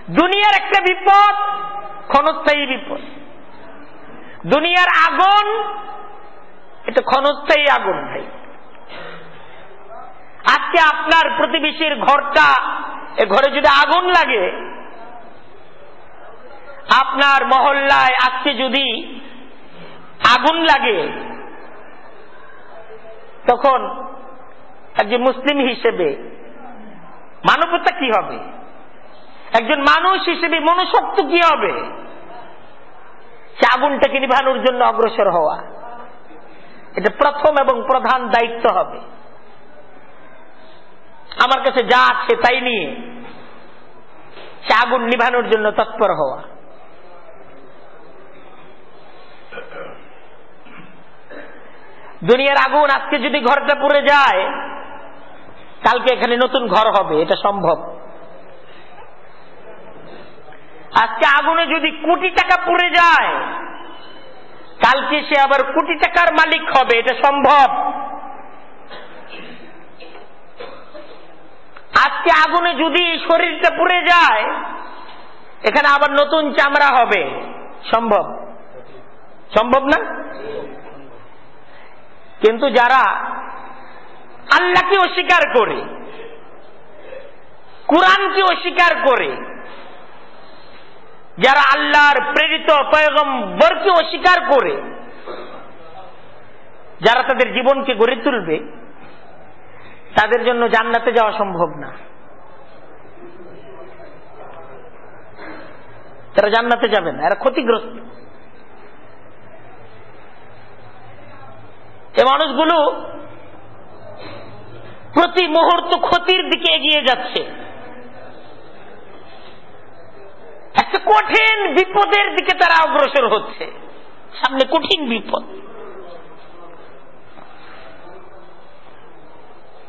দুনিয়ার একটা বিপদ, ক্ষণস্থায়ী বিপদ। দুনিয়ার আগুন, এটা ক্ষণস্থায়ী আগুন ভাই। আজকে আপনার প্রতিবেশীর ঘরটা, এ ঘরে যদি আগুন লাগে, আপনার মহল্লায় আজকে যদি আগুন লাগে, তখন একজন মুসলিম হিসেবে মানবতা কি হবে? একজন মানুষ হিসেবে মনুষ্যত্ব কি হবে? আগুনটাকে নিভানোর জন্য অগ্রসর হওয়া। এটা প্রথম এবং প্রধান দায়িত্ব হবে। আমার কাছে যা আছে তাই নিয়ে আগুন নিভানোর জন্য তৎপর হওয়া। দুনিয়ার আগুন আজকে যদি ঘরটা পুড়ে যায়, কালকে এখানে নতুন ঘর হবে, এটা সম্ভব। আজকে আগুনে যদি কোটি টাকা পুড়ে যায়, কালকে সে আবার কোটি টাকার মালিক হবে, এটা সম্ভব? আজকে আগুনে যদি শরীরটা পুড়ে যায়, এখানে আবার নতুন চামড়া হবে। সম্ভব? সম্ভব না? কিন্তু যারা আল্লাহকে অস্বীকার করে, কোরআনকে অস্বীকার করে যারা আল্লাহর প্রেরিত পয়গম্বরকে অস্বীকার করে, যারা তাদের জীবনকে গড়ে তুলবে, তাদের জন্য জান্নাতে যাওয়া সম্ভব না। তারা জান্নাতে যাবে না, এরা ক্ষতিগ্রস্ত। এ মানুষগুলো প্রতি মুহূর্ত ক্ষতির দিকে এগিয়ে যাচ্ছে একটা কঠিন বিপদের দিকে তারা অগ্রসর হচ্ছে। সামনে কঠিন বিপদ।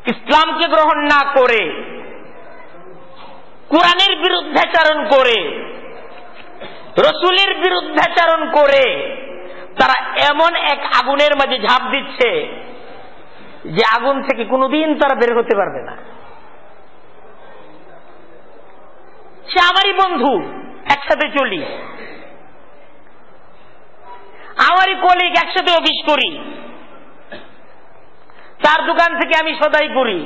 ইসলামকে গ্রহণ না করে, কোরআনের বিরুদ্ধাচারণ করে, রসুলের বিরুদ্ধাচারণ করে, তারা এমন এক আগুনের মাঝে ঝাঁপ দিচ্ছে যে আগুন থেকে কোনোদিন তারা বের হতে পারবে না। সে আমারই বন্ধু। একসাথে চলি। আমারই কলিগ একসাথে অফিস করি। তার দোকান থেকে আমি সদাই করি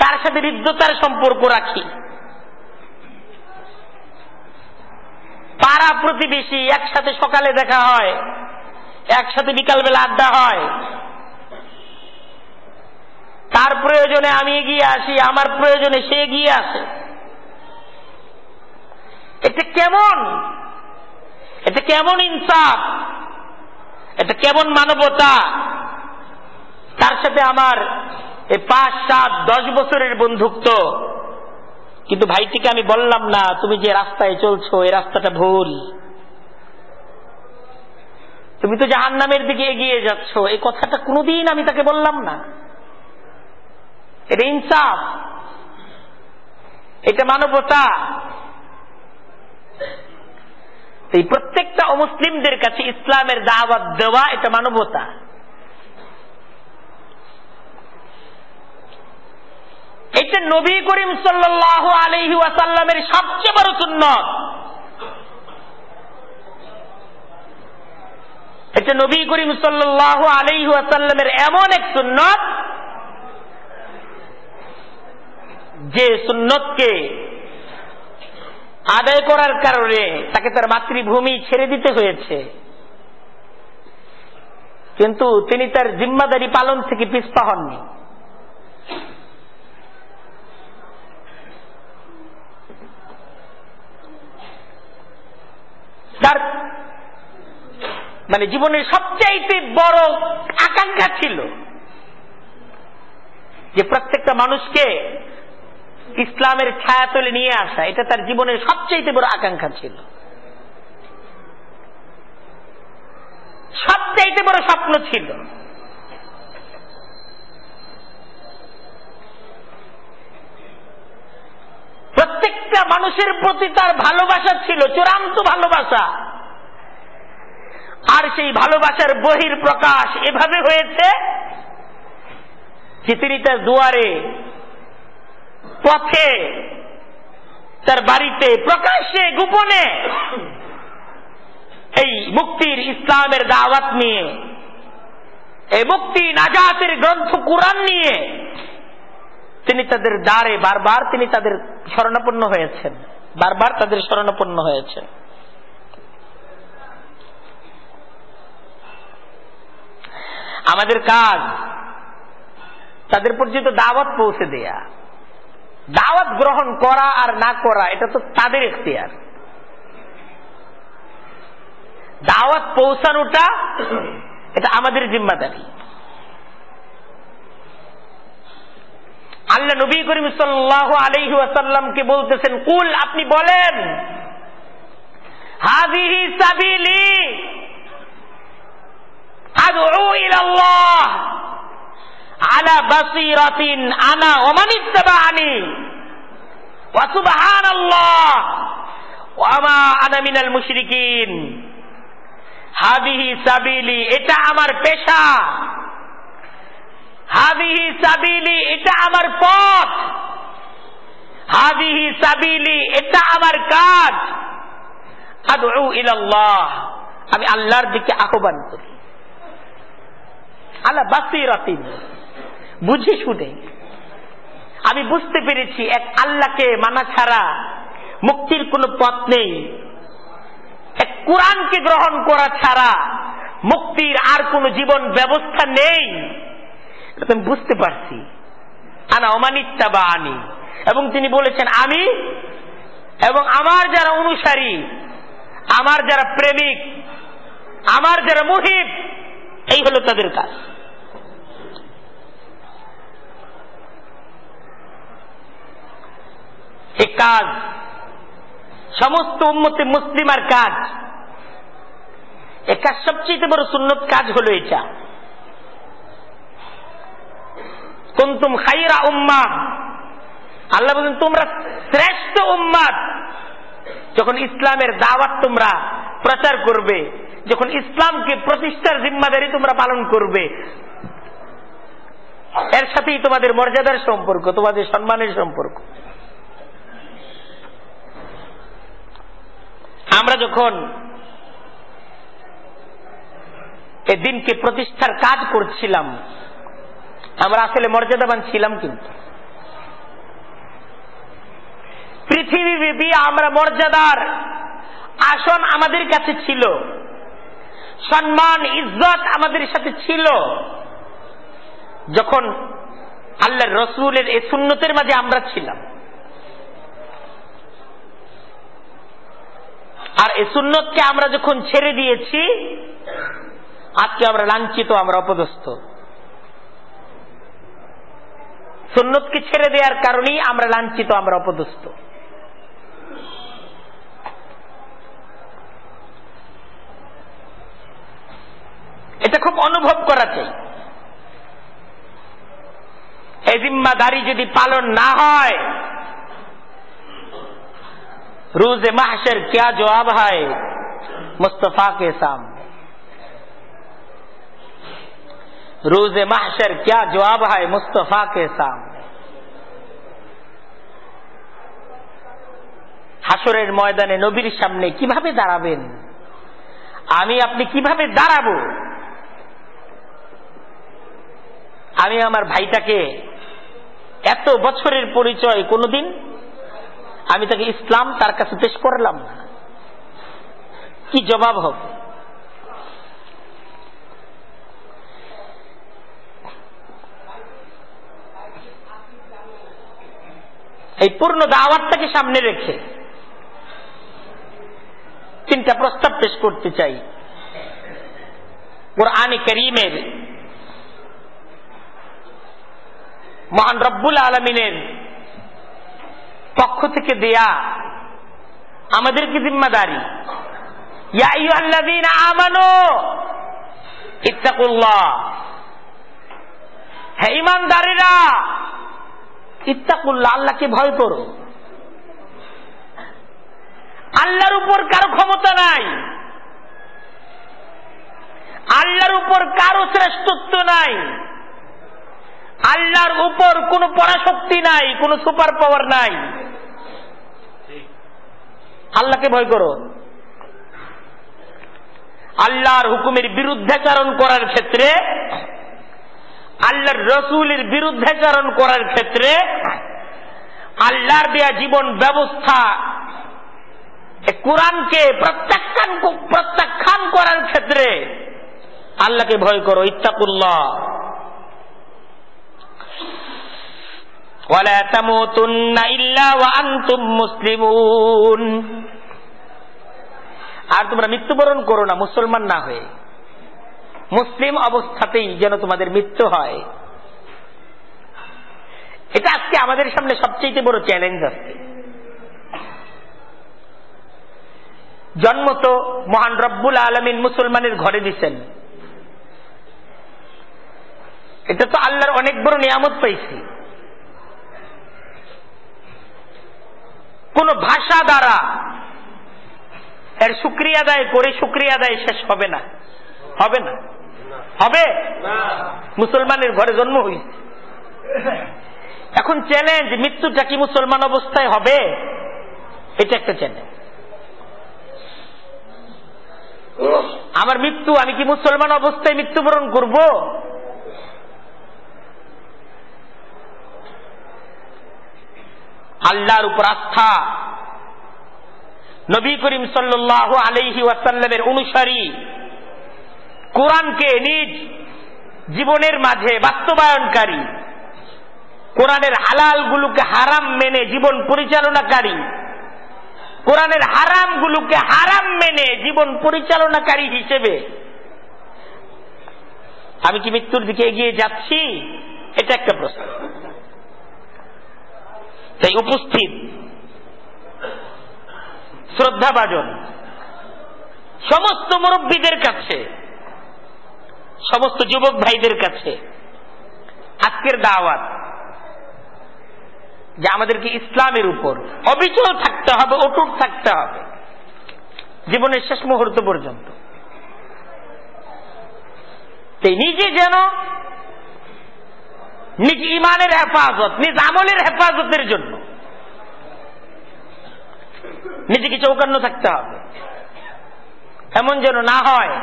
তার সাথে হৃদ্যতার সম্পর্ক রাখি। পাড়া প্রতিবেশী একসাথে সকালে দেখা হয়, একসাথে বিকালবেলা আড্ডা হয়। তার প্রয়োজনে আমি এগিয়ে আসি, আমার প্রয়োজনে সে এগিয়ে আসে। এটা কেমন? এটা কেমন ইনসাফ? এটা কেমন মানবতা? তার সাথে আমার এই পাঁচ, সাত, দশ বছরের বন্ধুত্ব। কিন্তু ভাইটিকে আমি বললাম না, তুমি যে রাস্তায় চলছো, এই রাস্তাটা ভুল। তুমি তো জাহান নামের দিকে এগিয়ে যাচ্ছ। এই কথাটা কোনোদিন আমি তাকে বললাম না। এটা ইনসাফ। এটা মানবতা। এই প্রত্যেকটা অমুসলিমদের কাছে ইসলামের দাওয়াত দেওয়া এটা মানবতা। এটা নবী করিম সাল্লাহ আলহি ওয়াসাল্লামের সবচেয়ে বড় সুন্নত। এটা নবী করিম সাল্লাহ আলহি ওয়াসাল্লামের এমন এক সুন্নত যে সুন্নতকে আদায় করার কারণে তাকে তার মাতৃভূমি ছেড়ে দিতে হয়েছে। কিন্তু তিনি তার জিম্মাদারি পালন থেকে পিছপা হননি। তার মানে জীবনের সবচাইতে বড় আকাঙ্ক্ষা ছিল যে প্রত্যেকটা মানুষকে ইসলামের ছায়া তুলে নিয়ে আসা, এটা তার জীবনের সবচাইতে বড় আকাঙ্ক্ষা ছিল। সবচাইতে বড় স্বপ্ন ছিল। প্রত্যেকটা মানুষের প্রতি তার ভালোবাসা ছিল, চূড়ান্ত ভালোবাসা। আর সেই ভালোবাসার বহির প্রকাশ এভাবে হয়েছে যে তিনি তার দুয়ারে পথে, তার বাড়িতে, প্রকাশ্যে, গোপনে এই মুক্তির ইসলামের দাওয়াত নিয়ে, এই মুক্তি নাজাতের গ্রন্থ কোরআন নিয়ে তিনি তাদের দ্বারে বারবার তিনি তাদের শরণাপন্ন হয়েছেন। বারবার তাদের শরণাপন্ন হয়েছেন আমাদের কাজ, তাদের পর্যন্ত দাওয়াত পৌঁছে দেয়া। দাওয়াত গ্রহণ করা আর না করা, এটা তো তাদের এখতিয়ার দাওয়াত পৌঁছানোটা এটা আমাদের জিম্মাদারি। আল্লাহ নবী করিম সাল্লাহ আলহি আসাল্লামকে বলতেছেন, কুল, আপনি বলেন ইলাল্লাহ। আলা বাসিরাতিন, আনা ওমান ইত্তাবাআনি ওয়া সুবহানাল্লাহ। ওয়া মা আনা মিনাল মুশরিকিন। হাদিহি সাবিলি, এটা আমার পেশা। হাদিহি সাবিলি, এটা আমার পথ। হাদিহি সাবিলি, এটা আমার কাজ। আদউ ইলাল্লাহ। আমি আল্লাহর দিকে আহ্বান করি। আল্লাহ বাসিরাতিন। বুঝে শুনে। আমি বুঝতে পেরেছি, এক আল্লাহকে মানা ছাড়া মুক্তির কোনো পথ নেই। এক কোরআনকে গ্রহণ করা ছাড়া মুক্তির আর কোন জীবন ব্যবস্থা নেই। আমি বুঝতে পারছি। আনা অমানিত্যা বা আনি এবং তিনি বলেছেন, আমি এবং আমার যারা অনুসারী, আমার যারা প্রেমিক, আমার যারা মুহিব, এই হলো তাদের কাজ। এ কাজ। সমস্ত উন্মতে মুসলিমার কাজ। এ কাজ সবচেয়ে বড় সুন্নত কাজ হলো এটা। কুন্তুম খাইরা উম্মা আল্লাহ বলেন তোমরা শ্রেষ্ঠ উম্মাদ। যখন ইসলামের দাওয়াত তোমরা প্রচার করবে, যখন ইসলামকে প্রতিষ্ঠার জিম্মাদারি তোমরা পালন করবে, এর সাথেই তোমাদের মর্যাদার সম্পর্ক, তোমাদের সম্মানের সম্পর্ক। আমরা যখন এ দিনকে প্রতিষ্ঠার কাজ করছিলাম, আমরা আসলে মর্যাদাবান ছিলাম কিন্তু। পৃথিবীব্যাপী আমরা মর্যাদার আসন আমাদের কাছে ছিল। সম্মান, ইজ্জত আমাদের সাথে ছিল। যখন আল্লাহ রসুলের এই সুন্নতের মাঝে আমরা ছিলাম। আর এই সুন্নতকে আমরা যখন ছেড়ে দিয়েছি, আজকে আমরা লাঞ্ছিত, আমরা অপদস্থ। সুন্নতকে ছেড়ে দেওয়ার কারণেই আমরা লাঞ্ছিত, আমরা অপদস্থ। এটা খুব অনুভব করা চাই। এই জিম্মাদারি যদি পালন না হয় روز محشر کیا جواب ہے مصطفیٰ کے سامنے روز محشر کیا جواب ہے مصطفیٰ کے سامنے হাসরের ময়দানে নবীর সামনে কীভাবে দাঁড়াবেন আমি আপনি কীভাবে দাঁড়াবো আমি আমার ভাইটাকে এত বছরের পরিচয় কোনোদিন আমি তাকে ইসলাম তার কাছে পেশ করলাম কি জবাব হবে? এই পূর্ণ দাওয়াতটাকে সামনে রেখে তিনটা প্রস্তাব পেশ করতে চাই। কোরআনে করিমের মহান রব্বুল আলমিনের পক্ষ থেকে দেয়া। আমাদের কি জিম্মাদারি আল্লাহকে ভয় করো। আল্লাহর উপর কারও ক্ষমতা নাই। আল্লাহর উপর কারও শ্রেষ্ঠত্ব নাই। আল্লাহর উপর কোন পরাশক্তি নাই, কোন সুপার পাওয়ার নাই। আল্লাহকে ভয় করো। আল্লাহর হুকুমের বিরুদ্ধাচারণ করার ক্ষেত্রে, আল্লাহর রসুলের বিরুদ্ধাচারণ করার ক্ষেত্রে, আল্লাহর দেয়া জীবন ব্যবস্থা কোরআনকে প্রত্যাখ্যান প্রত্যাখ্যান করার ক্ষেত্রে আল্লাহকে ভয় করো, ইত্তাকুল্লাহ। ولا تموتن إلا وأنتم مسلمون আর তোমরা মৃত্যুবরণ করো না মুসলমান না হয়ে মুসলিম অবস্থাতেই যেন তোমাদের মৃত্যু হয় এটা আজকে আমাদের সামনে সবচেয়ে বড় চ্যালেঞ্জ আছে জন্ম তো মহান রব্বুল আলমিন মুসলমানের ঘরে দিচ্ছেন এটা তো আল্লাহর অনেক বড় নিয়ামত পাইছি কোন ভাষা দ্বারা এর সুক্রিয়া দায় করে সুক্রিয়া দায় শেষ হবে না। হবে না? হবে? মুসলমানের ঘরে জন্ম হয়েছে। এখন চ্যালেঞ্জ মৃত্যুটা কি মুসলমান অবস্থায় হবে? এটা একটা চ্যালেঞ্জ আমার মৃত্যু আমি কি মুসলমান অবস্থায় মৃত্যুবরণ করব? আল্লাহর উপর আস্থা। নবী করিম সাল্লাহ আলহি ওয়াসাল্লামের অনুসারী কোরআনকে নিজ জীবনের মাঝে বাস্তবায়নকারী, কোরআনের হালালগুলোকে হারাম মেনে জীবন পরিচালনাকারী, কোরআনের হারামগুলোকে হারাম মেনে জীবন পরিচালনাকারী হিসেবে আমি কি মৃত্যুর দিকে এগিয়ে যাচ্ছি? এটা একটা প্রশ্ন। তাই উপস্থিত। শ্রদ্ধাভাজন। সমস্ত মুরব্বীদের কাছে, সমস্ত যুবক ভাইদের কাছে আজকের দাওয়াত যে আমাদেরকে ইসলামের উপর অবিচল থাকতে হবে, অটুট থাকতে হবে, জীবনের শেষ মুহূর্ত পর্যন্ত। নিজে যেন নিজ ইমানের হেফাজত, নিজ আমলের হেফাজতের জন্য। নিজেকে চৌকান্ন থাকতে হবে। এমন যেন না হয়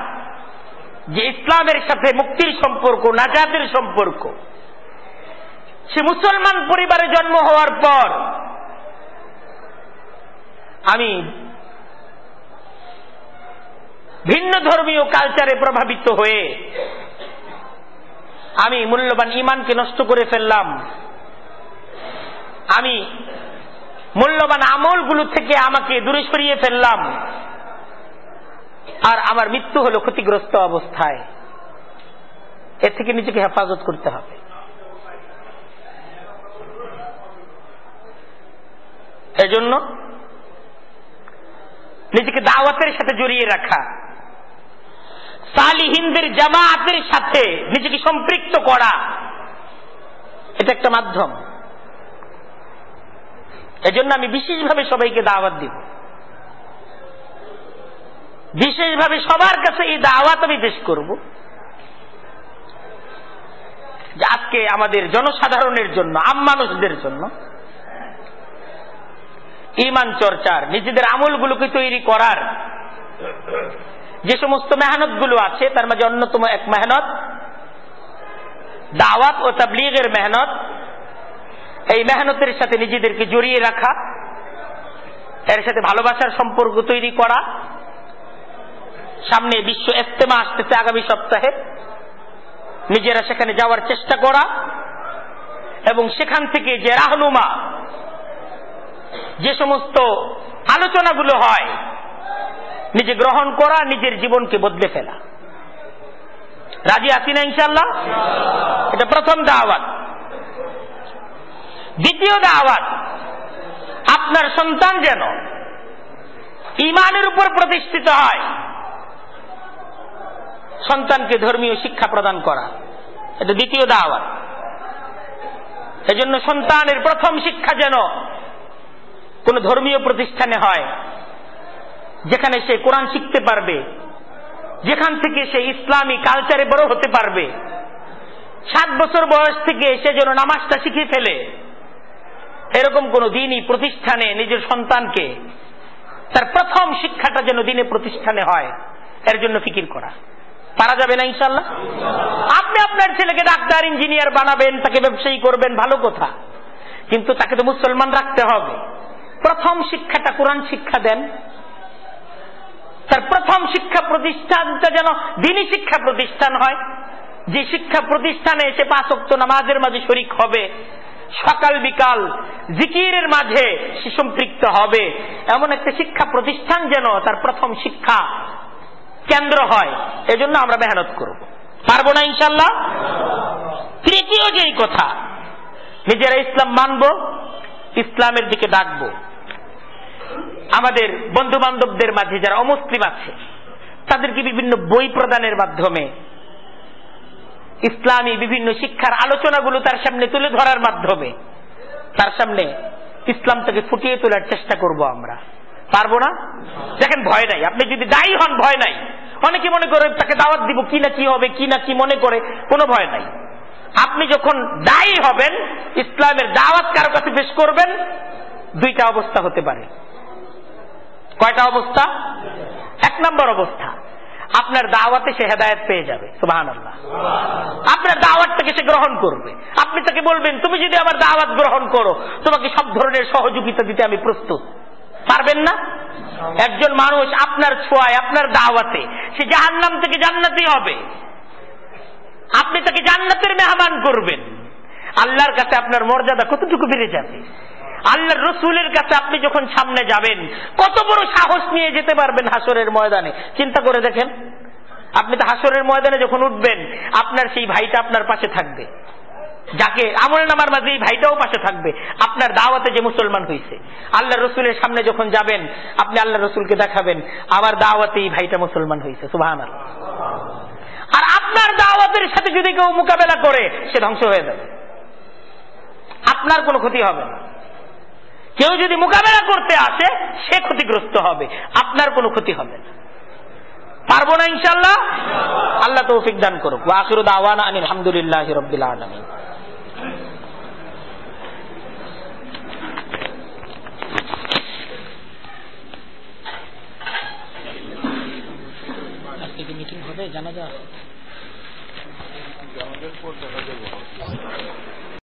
যে ইসলামের সাথে মুক্তির সম্পর্ক, নাজাতের সম্পর্ক। সে মুসলমান পরিবারে জন্ম হওয়ার পর আমি ভিন্ন ধর্মীয় কালচারে প্রভাবিত হয়ে আমি মূল্যবান ইমানকে নষ্ট করে ফেললাম। আমি মূল্যবান আমলগুলো থেকে আমাকে দূরে সরিয়ে ফেললাম। আর আমার মৃত্যু হলো ক্ষতিগ্রস্ত অবস্থায়। এর থেকে নিজেকে হেফাজত করতে হবে। এজন্য নিজেকে দাওয়াতের সাথে জড়িয়ে রাখা। সালিহিনদের জামাতের সাথে নিজেকে সম্পৃক্ত করা। এটা একটা মাধ্যম। এজন্য আমি বিশেষভাবে সবাইকে দাওয়াত দিব। বিশেষভাবে সবার কাছে এই দাওয়াত আমি পেশ করব। যে আজকে আমাদের জনসাধারণের জন্য আম মানুষদের জন্য ইমান চর্চার, নিজেদের আমলগুলোকে তৈরি করার যে সমস্ত মেহনতগুলো আছে, তার মাঝে অন্যতম এক মেহনত দাওয়াত ও তাবলিগের মেহনত। এই মেহনতের সাথে নিজেদেরকে জড়িয়ে রাখা, এর সাথে ভালোবাসার সম্পর্ক তৈরি করা। সামনে বিশ্ব ইস্তেমা আসতেছে আগামী সপ্তাহে। নিজেরা সেখানে যাওয়ার চেষ্টা করা এবং সেখান থেকে যে রাহনুমা, যে সমস্ত আলোচনাগুলো হয় নিজে গ্রহণ করা, নিজের জীবনকে বদলে ফেলা। রাজি আছি না ইনশাল্লাহ এটা প্রথম দাওয়াত। দ্বিতীয় দাওয়াত, আপনার সন্তান যেন ইমানের উপর প্রতিষ্ঠিত হয়, সন্তানকে ধর্মীয় শিক্ষা প্রদান করা। এটা দ্বিতীয় দাওয়াত। এজন্য সন্তানের প্রথম শিক্ষা যেন কোন ধর্মীয় প্রতিষ্ঠানে হয় যেখানে সে কোরআন শিখতে পারবে, যেখান থেকে সে ইসলামী কালচারে বড় হতে পারবে। সাত বছর বয়স থেকে সে যেন নামাজটা শিখে ফেলে। এরকম কোন দিনই প্রতিষ্ঠানে নিজের সন্তানকে তার প্রথম শিক্ষাটা যেন দিনে প্রতিষ্ঠানে হয়, এর জন্য ফিকির করা। পারা যাবে না ইনশাল্লাহ আপনি আপনার ছেলেকে ডাক্তার, ইঞ্জিনিয়ার বানাবেন, তাকে ব্যবসায়ী করবেন, ভালো কথা। কিন্তু তাকে তো মুসলমান রাখতে হবে। প্রথম শিক্ষাটা কোরআন শিক্ষা দেন। তার প্রথম শিক্ষা প্রতিষ্ঠানটা যেন দিনী শিক্ষা প্রতিষ্ঠান হয়। যে শিক্ষা প্রতিষ্ঠানে এসে পাঁচক্ত নামাজের মাঝে শরিক হবে, সকাল বিকাল জিকিরের মাঝে সে সম্পৃক্ত হবে। এমন একটা শিক্ষা প্রতিষ্ঠান যেন তার প্রথম শিক্ষা কেন্দ্র হয়, এজন্য আমরা মেহনত করব। পারব না ইনশাল্লাহ তৃতীয় যেই কথা, নিজেরা ইসলাম মানব, ইসলামের দিকে ডাকবো। আমাদের বন্ধু বান্ধবদের মাঝে যারা অমুসলিম আছে, তাদেরকে বিভিন্ন বই প্রদানের মাধ্যমে ইসলামী বিভিন্ন শিক্ষার আলোচনাগুলো তার সামনে তুলে ধরার মাধ্যমে, তার সামনে ইসলামটাকে ফুটিয়ে তোলার চেষ্টা করব আমরা। পারব না? দেখেন, ভয় নাই। আপনি যদি দায়ী হন, ভয় নাই। অনেকে মনে করে, তাকে দাওয়াত দিব, কি না কি হবে, কি না কি মনে করে, কোনো ভয় নাই। আপনি যখন দায়ী হবেন, ইসলামের দাওয়াত কারও কাছে পেশ করবেন, দুইটা অবস্থা হতে পারে। কয়টা অবস্থা? এক নম্বর অবস্থা, আপনার দাওয়াতে সে হেদায়ত পেয়ে যাবে সুবাহান আপনার দাওয়াতটাকে সে গ্রহণ করবে। আপনি তাকে বলবেন, তুমি যদি আমার দাওয়াত গ্রহণ করো, তোমাকে সব ধরনের সহযোগিতা দিতে আমি প্রস্তুত। পারবেন না? একজন মানুষ আপনার ছোঁয়ায়, আপনার দাওয়াতে, সে জাহান্নাম থেকে জান্নাতি হবে। আপনি তাকে জান্নাতের মেহমান করবেন। আল্লাহর কাছে আপনার মর্যাদা কতটুকু বেড়ে যাবে? আল্লাহর রসুলের কাছে আপনি যখন সামনে যাবেন, কত বড় সাহস নিয়ে যেতে পারবেন হাসরের ময়দানে? চিন্তা করে দেখেন, আপনি তো হাসরের ময়দানে যখন উঠবেন, আপনার সেই ভাইটা আপনার পাশে থাকবে। যাকে আমল নামার মাঝে এই ভাইটাও পাশে থাকবে। আপনার দাওয়াতে যে মুসলমান হয়েছে আল্লাহ রসুলের সামনে যখন যাবেন, আপনি আল্লাহ রসুলকে দেখাবেন আমার দাওয়াতে এই ভাইটা মুসলমান হয়েছে সুবাহ আর আপনার দাওয়াতের সাথে যদি কেউ মোকাবেলা করে, সে ধ্বংস হয়ে যাবে। আপনার কোনো ক্ষতি হবে না। কেউ যদি মোকাবেলা করতে আসে, সে ক্ষতিগ্রস্ত হবে। আপনার কোনো ক্ষতি হবে না। পারব না ইনশাল্লাহ আল্লাহ তৌফিক দান করুক। দাওয়ানা আনিল আলহামদুলিল্লাহ আজকে কি মিটিং হবে? জানা যা